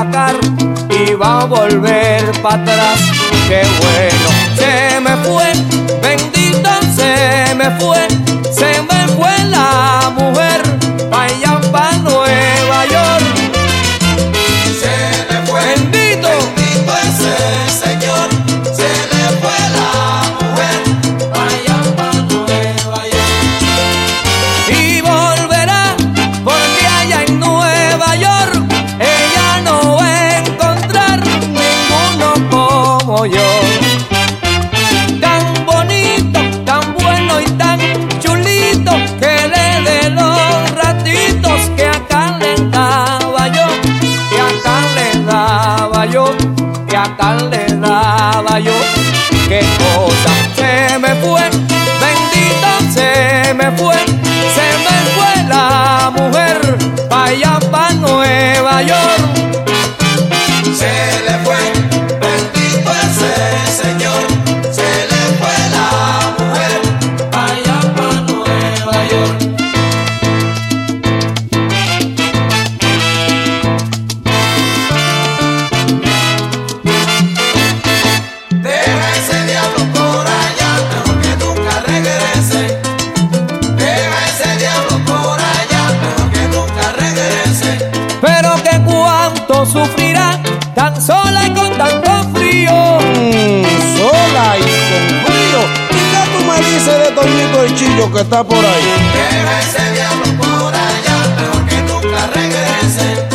sacar y va a volver para atrás. Qué bueno, se me fue, bendito se me fue 单嘞 diablo que está por ahí. Deja ese diablo por allá, mejor que nunca regrese.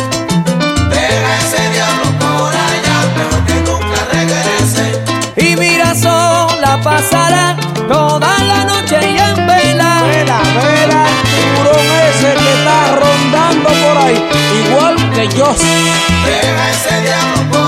Deja ese diablo por allá, mejor que nunca regrese. Y mira sola pasará toda la noche y en vela. Vela, vela, tiburón ese que está rondando por ahí, igual que yo. Deja ese diablo por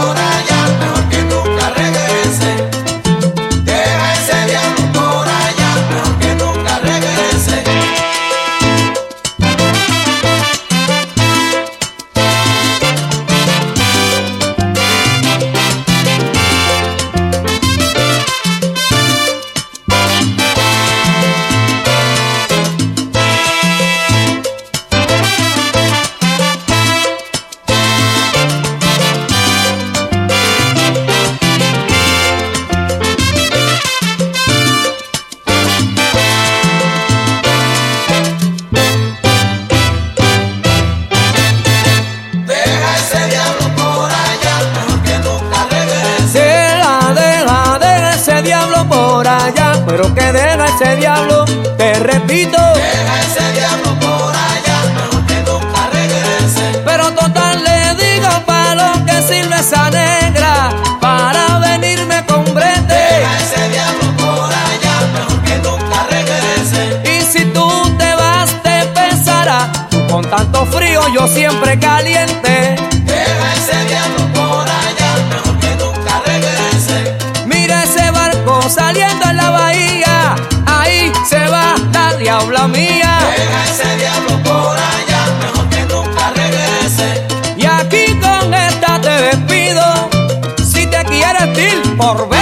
ese diablo, te repito. Deja ese diablo por allá, mejor que nunca regrese. Pero total le digo para lo que sirve esa negra, para venirme con brete. Deja ese diablo por allá, mejor que nunca regrese. Y si tú te vas, te pesará. Tú con tanto frío, yo siempre caliente. Deja ese diablo por allá. por.